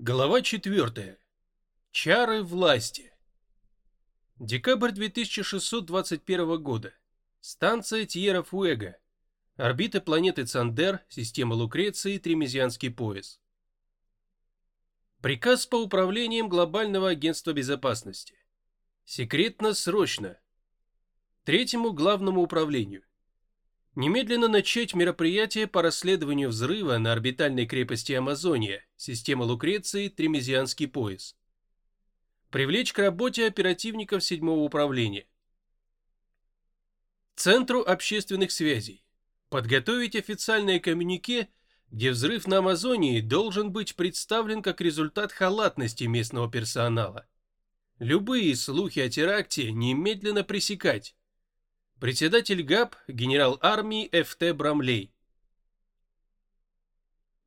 Глава 4. Чары власти. Декабрь 2621 года. Станция Тьера-Фуэго. Орбита планеты Цандер, система Лукреции, Тремезианский пояс. Приказ по управлениям Глобального агентства безопасности. Секретно срочно. Третьему главному управлению. Немедленно начать мероприятие по расследованию взрыва на орбитальной крепости Амазония, система Лукреции, Тремезианский пояс. Привлечь к работе оперативников седьмого управления. Центру общественных связей. Подготовить официальное коммюнике, где взрыв на Амазонии должен быть представлен как результат халатности местного персонала. Любые слухи о теракте немедленно пресекать. Председатель ГАП, генерал армии Ф.Т. Брамлей.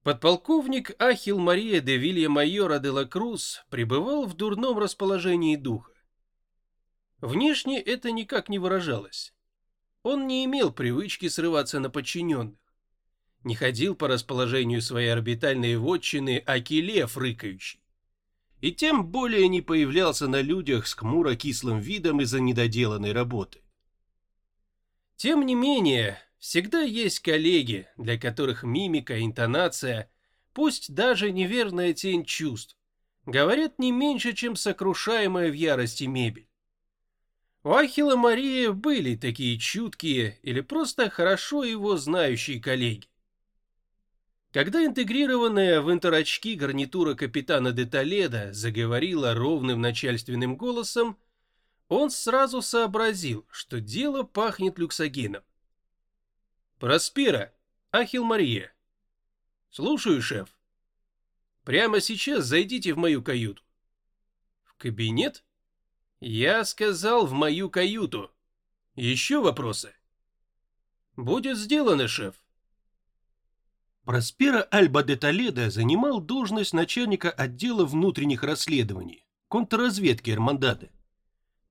Подполковник Ахил Мария де Вилья Майора де ла Круз пребывал в дурном расположении духа. Внешне это никак не выражалось. Он не имел привычки срываться на подчиненных. Не ходил по расположению своей орбитальной вотчины Акилев рыкающий. И тем более не появлялся на людях с хмуро-кислым видом из-за недоделанной работы. Тем не менее, всегда есть коллеги, для которых мимика, интонация, пусть даже неверная тень чувств, говорят не меньше, чем сокрушаемая в ярости мебель. У Ахилла Марии были такие чуткие или просто хорошо его знающие коллеги. Когда интегрированная в интерочки гарнитура капитана де Толедо заговорила ровным начальственным голосом, он сразу сообразил, что дело пахнет люксогеном. «Проспера, Ахил Мария». «Слушаю, шеф». «Прямо сейчас зайдите в мою каюту». «В кабинет?» «Я сказал, в мою каюту. Еще вопросы?» «Будет сделано, шеф». Проспера Альба де Толедо занимал должность начальника отдела внутренних расследований, контрразведки Эрмандады.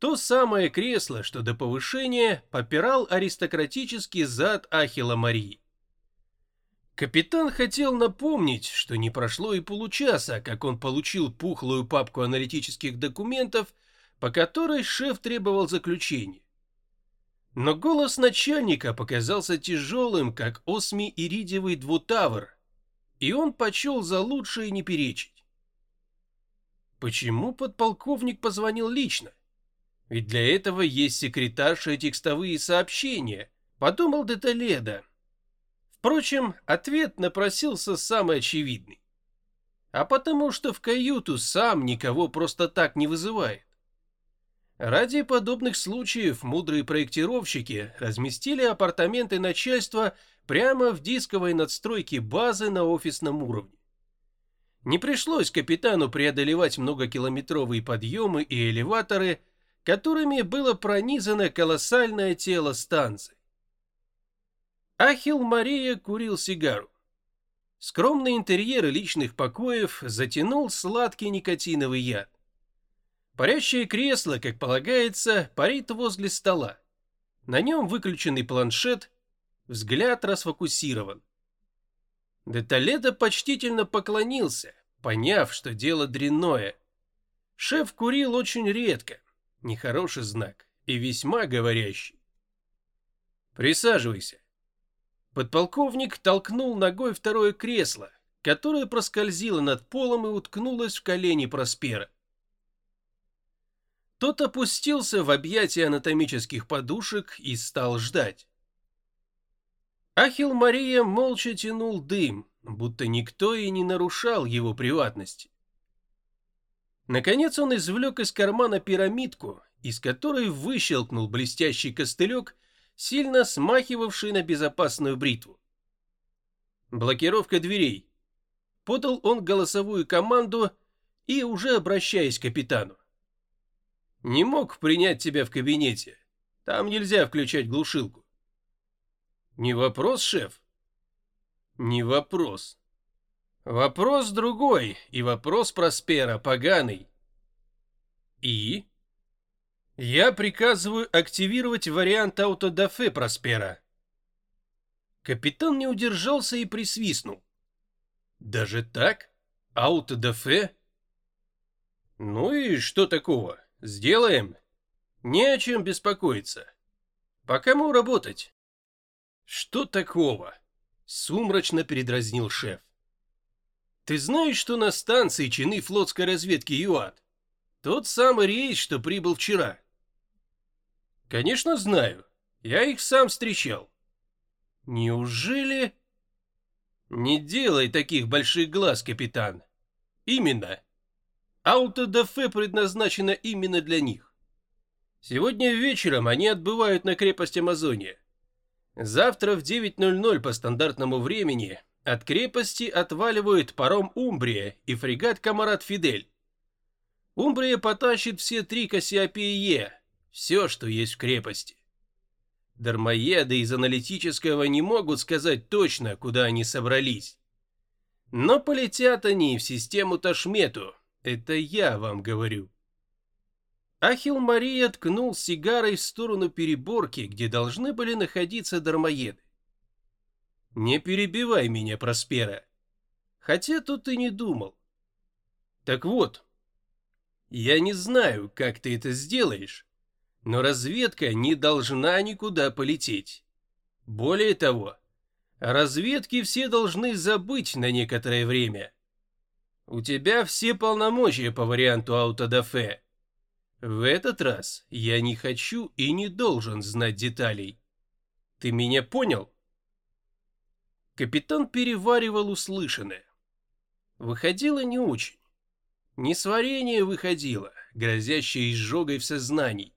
То самое кресло, что до повышения попирал аристократический зад Ахила Марии. Капитан хотел напомнить, что не прошло и получаса, как он получил пухлую папку аналитических документов, по которой шеф требовал заключения. Но голос начальника показался тяжелым, как осми-иридиевый двутавр, и он почел за лучшее не перечить. Почему подполковник позвонил лично? Ведь для этого есть секретарша и текстовые сообщения, подумал де Толедо. Впрочем, ответ напросился самый очевидный. А потому что в каюту сам никого просто так не вызывает. Ради подобных случаев мудрые проектировщики разместили апартаменты начальства прямо в дисковой надстройке базы на офисном уровне. Не пришлось капитану преодолевать многокилометровые подъемы и элеваторы, которыми было пронизано колоссальное тело станции. Ахил Мария курил сигару. Скромный интерьер личных покоев затянул сладкий никотиновый яд. Парящее кресло, как полагается, парит возле стола. На нем выключенный планшет, взгляд расфокусирован. Деталеда почтительно поклонился, поняв, что дело дрянное. Шеф курил очень редко, Нехороший знак и весьма говорящий. Присаживайся. Подполковник толкнул ногой второе кресло, которое проскользило над полом и уткнулось в колени Проспера. Тот опустился в объятия анатомических подушек и стал ждать. Ахил Мария молча тянул дым, будто никто и не нарушал его приватности. Наконец он извлек из кармана пирамидку, из которой выщелкнул блестящий костылек, сильно смахивавший на безопасную бритву. Блокировка дверей. Подал он голосовую команду и уже обращаясь к капитану. Не мог принять тебя в кабинете. Там нельзя включать глушилку. Не вопрос, шеф? Не вопрос. Вопрос другой, и вопрос Проспера поганый. И? Я приказываю активировать вариант аутодафе Проспера. Капитан не удержался и присвистнул. Даже так? Аутодафе? Ну и что такого? Сделаем. Не о чем беспокоиться. По кому работать? Что такого? Сумрачно передразнил шеф. Ты знаешь, что на станции чины флотской разведки ЮАТ? Тот самый рейс, что прибыл вчера. Конечно, знаю. Я их сам встречал. Неужели... Не делай таких больших глаз, капитан. Именно. Аутодафе предназначено именно для них. Сегодня вечером они отбывают на крепость Амазония. Завтра в 9.00 по стандартному времени от крепости отваливают паром Умбрия и фрегат Камарат Фидель. Умбрия потащит все три Кассиопеи все, что есть в крепости. Дармоеды из аналитического не могут сказать точно, куда они собрались. Но полетят они в систему Ташмету, это я вам говорю. Ахил Мария ткнул сигарой в сторону переборки, где должны были находиться дармоеды. Не перебивай меня, Проспера. Хотя тут и не думал. Так вот, я не знаю, как ты это сделаешь, но разведка не должна никуда полететь. Более того, разведки все должны забыть на некоторое время. У тебя все полномочия по варианту аутодафе. В этот раз я не хочу и не должен знать деталей. Ты меня понял? Капитан переваривал услышанное. Выходило не очень. Несварение выходило, грозящее изжогой в сознании.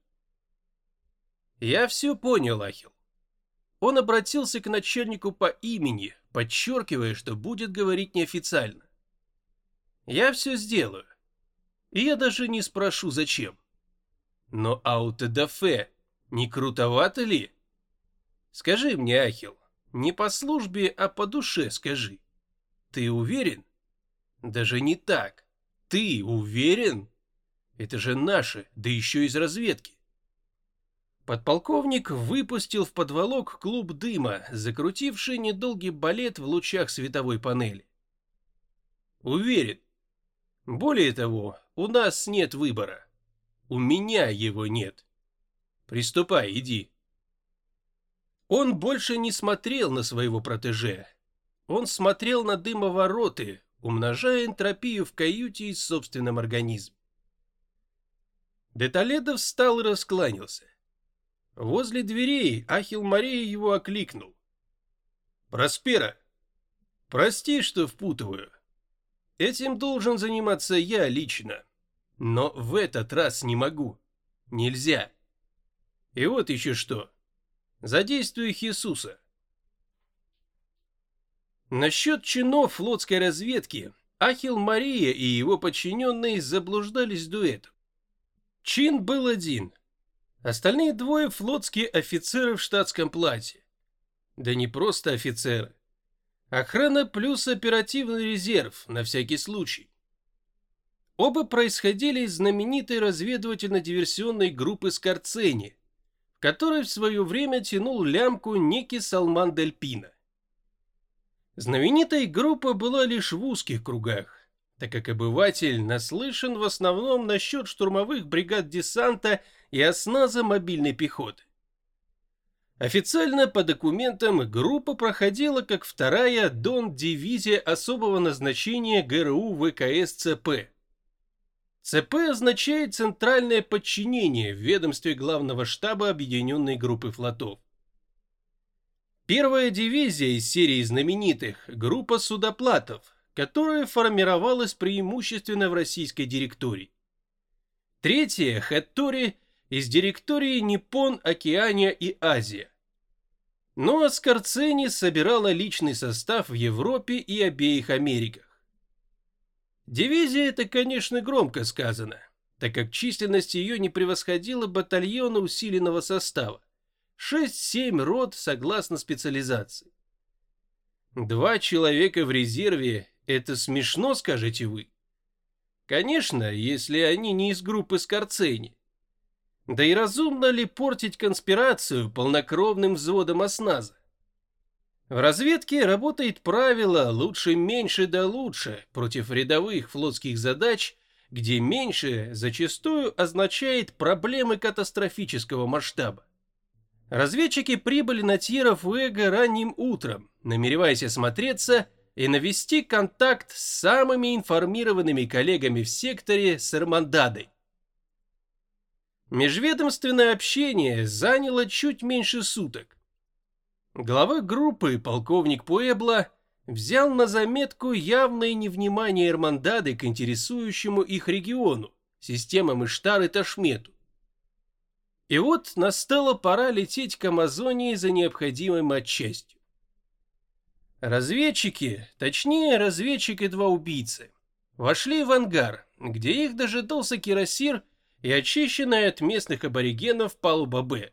Я все понял, Ахил. Он обратился к начальнику по имени, подчеркивая, что будет говорить неофициально. Я все сделаю. И я даже не спрошу, зачем. Но аутодафе не крутовато ли? Скажи мне, Ахил, не по службе, а по душе скажи. Ты уверен? Даже не так. Ты уверен? Это же наши, да еще из разведки. Подполковник выпустил в подволок клуб дыма, закрутивший недолгий балет в лучах световой панели. Уверен. Более того, у нас нет выбора. У меня его нет. Приступай, иди. Он больше не смотрел на своего протеже. Он смотрел на дымовороты, умножая энтропию в каюте и собственном организме. Деталедов встал и раскланялся. Возле дверей Ахил Мария его окликнул. «Проспера, прости, что впутываю. Этим должен заниматься я лично. Но в этот раз не могу. Нельзя. И вот еще что. Задействую Хисуса. Насчет чинов флотской разведки Ахил Мария и его подчиненные заблуждались дуэтом. Чин был один — Остальные двое флотские офицеры в штатском платье. Да не просто офицеры. Охрана плюс оперативный резерв на всякий случай. Оба происходили из знаменитой разведывательно-диверсионной группы Скорцени, в которой в свое время тянул лямку некий Салман Дель Пино. Знаменитая группа была лишь в узких кругах, так как обыватель наслышан в основном насчет штурмовых бригад десанта и осназа мобильной пехоты. Официально по документам группа проходила как вторая Дон-дивизия особого назначения ГРУ ВКС ЦП. ЦП означает центральное подчинение в ведомстве главного штаба объединенной группы флотов. Первая дивизия из серии знаменитых – группа судоплатов, которая формировалась преимущественно в российской директории. Третья – Хэттори из директории Ниппон, Океания и Азия. Но Скорцени собирала личный состав в Европе и обеих Америках. Дивизия это, конечно, громко сказано, так как численность ее не превосходила батальона усиленного состава. 6-7 рот согласно специализации. Два человека в резерве – это смешно, скажете вы? Конечно, если они не из группы Скорцени. Да и разумно ли портить конспирацию полнокровным взводом осназа? В разведке работает правило «лучше меньше да лучше» против рядовых флотских задач, где меньше зачастую означает проблемы катастрофического масштаба. Разведчики прибыли на Тьеров Эго ранним утром, намереваясь осмотреться и навести контакт с самыми информированными коллегами в секторе с Эрмандадой. Межведомственное общение заняло чуть меньше суток. Глава группы, полковник Пуэбла, взял на заметку явное невнимание Эрмандады к интересующему их региону, системам Иштар и Ташмету. И вот настала пора лететь к Амазонии за необходимой матчастью. Разведчики, точнее разведчик и два убийцы, вошли в ангар, где их дожидался кирасир и очищенная от местных аборигенов палуба Б.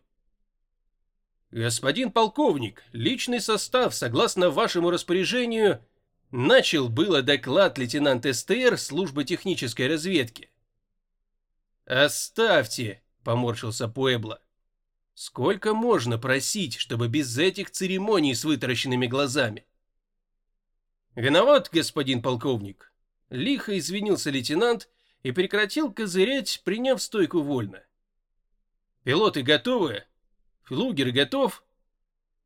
«Господин полковник, личный состав, согласно вашему распоряжению, начал было доклад лейтенант СТР службы технической разведки». «Оставьте», — поморщился Пуэбло. «Сколько можно просить, чтобы без этих церемоний с вытаращенными глазами?» «Виноват, господин полковник», — лихо извинился лейтенант и прекратил козырять, приняв стойку вольно. «Пилоты готовы? Флугер готов?»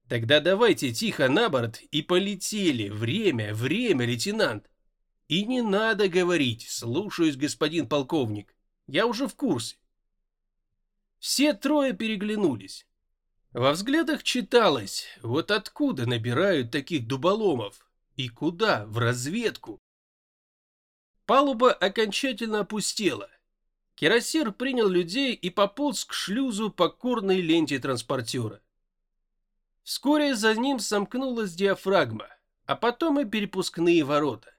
«Тогда давайте тихо на борт и полетели. Время, время, лейтенант!» «И не надо говорить, слушаюсь, господин полковник. Я уже в курсе». Все трое переглянулись. Во взглядах читалось, вот откуда набирают таких дуболомов и куда, в разведку. Палуба окончательно опустела. Кирасир принял людей и пополз к шлюзу по курной ленте транспортера. Вскоре за ним сомкнулась диафрагма, а потом и перепускные ворота.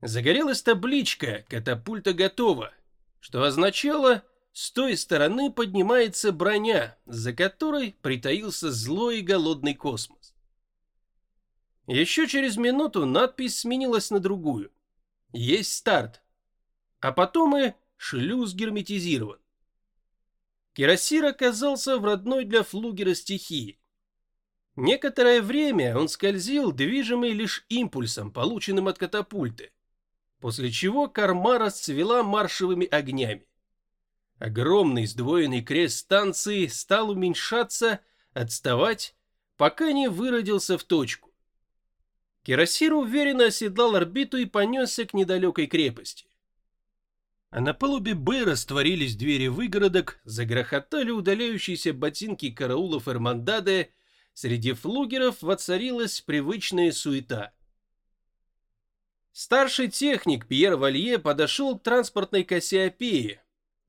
Загорелась табличка «Катапульта готова», что означало, с той стороны поднимается броня, за которой притаился злой и голодный космос. Еще через минуту надпись сменилась на другую. Есть старт. А потом и шлюз герметизирован. Кирасир оказался в родной для флугера стихии. Некоторое время он скользил, движимый лишь импульсом, полученным от катапульты, после чего корма расцвела маршевыми огнями. Огромный сдвоенный крест станции стал уменьшаться, отставать, пока не выродился в точку. Кирасир уверенно оседлал орбиту и понесся к недалекой крепости. А на палубе Б растворились двери выгородок, загрохотали удаляющиеся ботинки караулов Эрмандаде, среди флугеров воцарилась привычная суета. Старший техник Пьер Валье подошел к транспортной Кассиопее,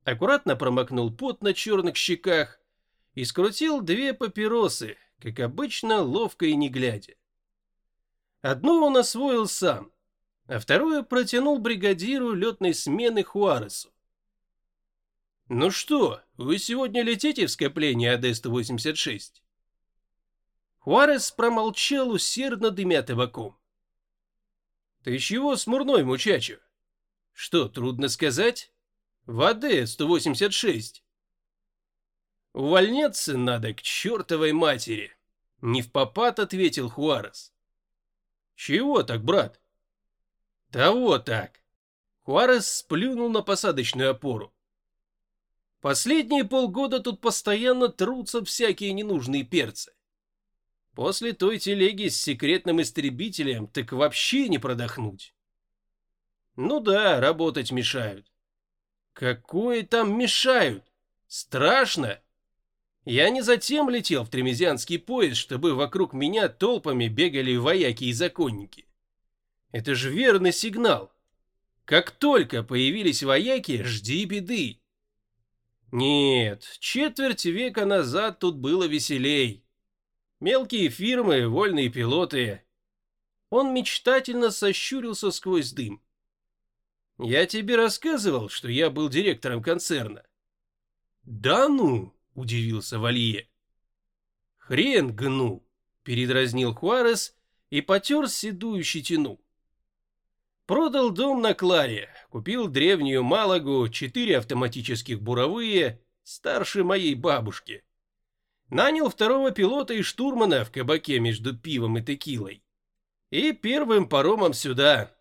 аккуратно промокнул пот на черных щеках и скрутил две папиросы, как обычно, ловко и не глядя. Одну он освоил сам, а вторую протянул бригадиру летной смены Хуаресу. «Ну что, вы сегодня летите в скопление АД-186?» Хуарес промолчал, усердно дымя табаком. «Ты чего смурной, мучачо? Что, трудно сказать? В АД-186». «Увольняться надо к чертовой матери!» Не в попад ответил Хуарес. «Чего так, брат?» «Того так!» Хуарес сплюнул на посадочную опору. Последние полгода тут постоянно трутся всякие ненужные перцы. После той телеги с секретным истребителем так вообще не продохнуть. Ну да, работать мешают. Какое там мешают? Страшно. Я не затем летел в тремезианский поезд, чтобы вокруг меня толпами бегали вояки и законники. Это же верный сигнал. Как только появились вояки, жди беды. Нет, четверть века назад тут было веселей. Мелкие фирмы, вольные пилоты. Он мечтательно сощурился сквозь дым. Я тебе рассказывал, что я был директором концерна. Да ну! — удивился Валье. «Хрен гну!» — передразнил Хуарес и потер седую щетину. Продал дом на Кларе, купил древнюю Малагу, четыре автоматических буровые, старше моей бабушки. Нанял второго пилота и штурмана в кабаке между пивом и текилой. И первым паромом сюда.